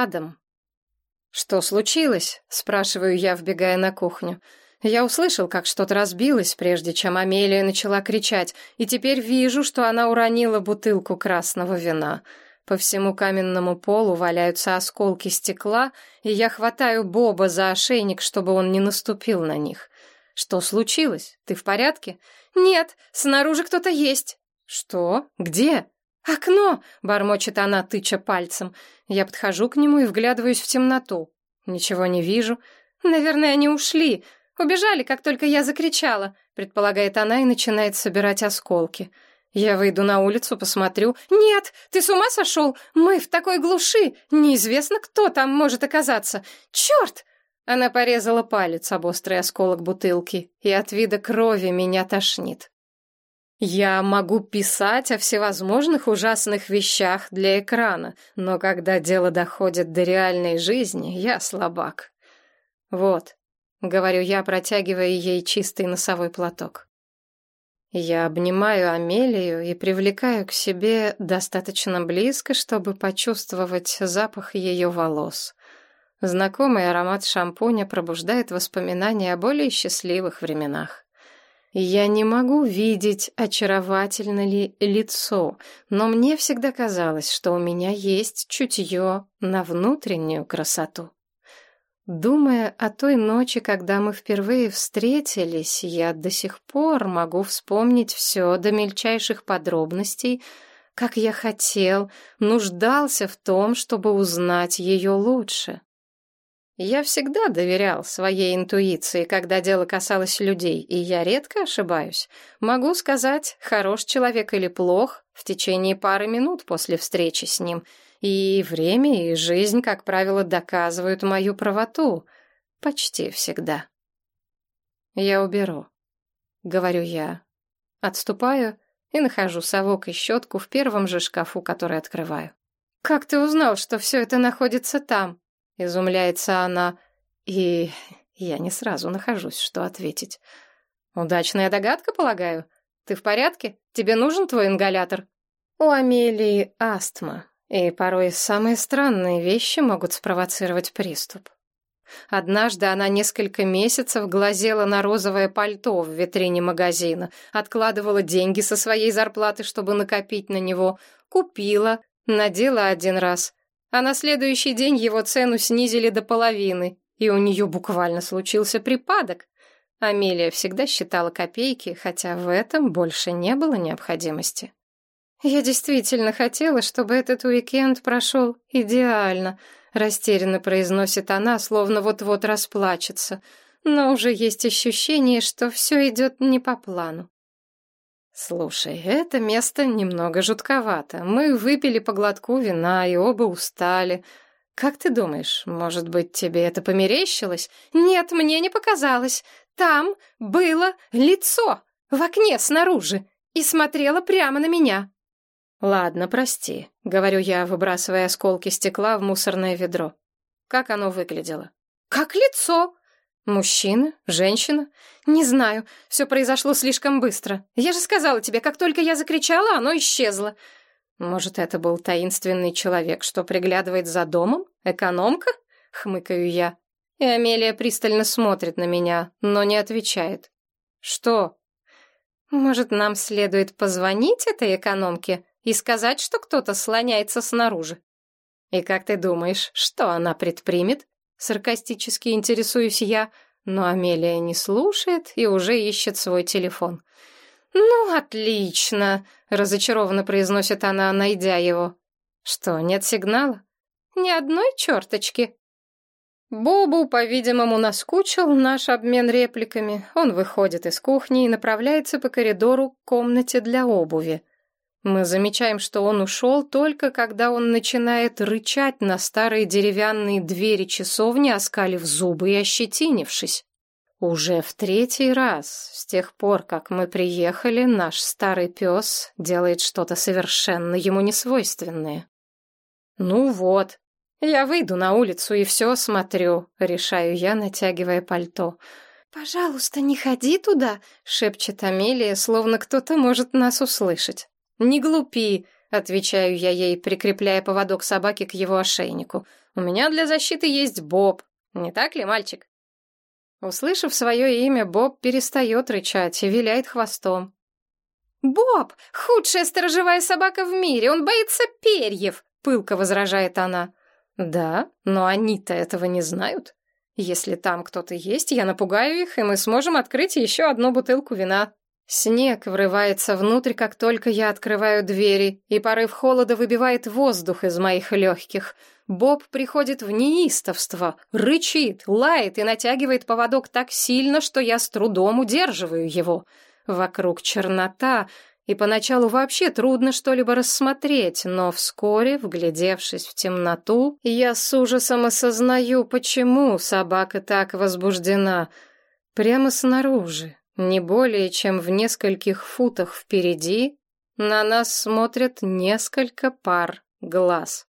адом. «Что случилось?» — спрашиваю я, вбегая на кухню. Я услышал, как что-то разбилось, прежде чем Амелия начала кричать, и теперь вижу, что она уронила бутылку красного вина. По всему каменному полу валяются осколки стекла, и я хватаю Боба за ошейник, чтобы он не наступил на них. «Что случилось? Ты в порядке?» «Нет, снаружи кто-то есть». «Что? Где?» «Окно!» — бормочет она, тыча пальцем. Я подхожу к нему и вглядываюсь в темноту. Ничего не вижу. «Наверное, они ушли. Убежали, как только я закричала», — предполагает она и начинает собирать осколки. Я выйду на улицу, посмотрю. «Нет, ты с ума сошел? Мы в такой глуши! Неизвестно, кто там может оказаться! Черт!» Она порезала палец об острый осколок бутылки, и от вида крови меня тошнит. Я могу писать о всевозможных ужасных вещах для экрана, но когда дело доходит до реальной жизни, я слабак. Вот, говорю я, протягивая ей чистый носовой платок. Я обнимаю Амелию и привлекаю к себе достаточно близко, чтобы почувствовать запах ее волос. Знакомый аромат шампуня пробуждает воспоминания о более счастливых временах. Я не могу видеть, очаровательно ли лицо, но мне всегда казалось, что у меня есть чутье на внутреннюю красоту. Думая о той ночи, когда мы впервые встретились, я до сих пор могу вспомнить все до мельчайших подробностей, как я хотел, нуждался в том, чтобы узнать ее лучше. Я всегда доверял своей интуиции, когда дело касалось людей, и я редко ошибаюсь. Могу сказать, хорош человек или плох в течение пары минут после встречи с ним. И время, и жизнь, как правило, доказывают мою правоту. Почти всегда. Я уберу, — говорю я. Отступаю и нахожу совок и щетку в первом же шкафу, который открываю. «Как ты узнал, что все это находится там?» Изумляется она, и я не сразу нахожусь, что ответить. Удачная догадка, полагаю? Ты в порядке? Тебе нужен твой ингалятор? У Амелии астма, и порой самые странные вещи могут спровоцировать приступ. Однажды она несколько месяцев глазела на розовое пальто в витрине магазина, откладывала деньги со своей зарплаты, чтобы накопить на него, купила, надела один раз, а на следующий день его цену снизили до половины, и у нее буквально случился припадок. Амелия всегда считала копейки, хотя в этом больше не было необходимости. «Я действительно хотела, чтобы этот уикенд прошел идеально», — растерянно произносит она, словно вот-вот расплачется. «Но уже есть ощущение, что все идет не по плану». «Слушай, это место немного жутковато. Мы выпили по глотку вина и оба устали. Как ты думаешь, может быть, тебе это померещилось?» «Нет, мне не показалось. Там было лицо в окне снаружи и смотрело прямо на меня». «Ладно, прости», — говорю я, выбрасывая осколки стекла в мусорное ведро. «Как оно выглядело?» «Как лицо», Мужчина? Женщина? Не знаю. Все произошло слишком быстро. Я же сказала тебе, как только я закричала, оно исчезло. Может, это был таинственный человек, что приглядывает за домом? Экономка? Хмыкаю я. И Амелия пристально смотрит на меня, но не отвечает. Что? Может, нам следует позвонить этой экономке и сказать, что кто-то слоняется снаружи? И как ты думаешь, что она предпримет? Саркастически интересуюсь я, но Амелия не слушает и уже ищет свой телефон. «Ну, отлично!» — разочарованно произносит она, найдя его. «Что, нет сигнала?» «Ни одной черточки». Бобу, по-видимому, наскучил наш обмен репликами. Он выходит из кухни и направляется по коридору к комнате для обуви. Мы замечаем, что он ушел только когда он начинает рычать на старые деревянные двери часовни, оскалив зубы и ощетинившись. Уже в третий раз с тех пор, как мы приехали, наш старый пес делает что-то совершенно ему несвойственное. Ну вот, я выйду на улицу и все смотрю, решаю я, натягивая пальто. «Пожалуйста, не ходи туда», — шепчет Амелия, словно кто-то может нас услышать. «Не глупи», — отвечаю я ей, прикрепляя поводок собаки к его ошейнику. У меня для защиты есть Боб. Не так ли, мальчик? Услышав свое имя, Боб перестает рычать и виляет хвостом. «Боб — худшая сторожевая собака в мире, он боится перьев!» — пылко возражает она. «Да, но они-то этого не знают. Если там кто-то есть, я напугаю их, и мы сможем открыть еще одну бутылку вина». Снег врывается внутрь, как только я открываю двери, и порыв холода выбивает воздух из моих легких. Боб приходит в неистовство, рычит, лает и натягивает поводок так сильно, что я с трудом удерживаю его. Вокруг чернота, и поначалу вообще трудно что-либо рассмотреть, но вскоре, вглядевшись в темноту, я с ужасом осознаю, почему собака так возбуждена. Прямо снаружи, не более чем в нескольких футах впереди, на нас смотрят несколько пар глаз.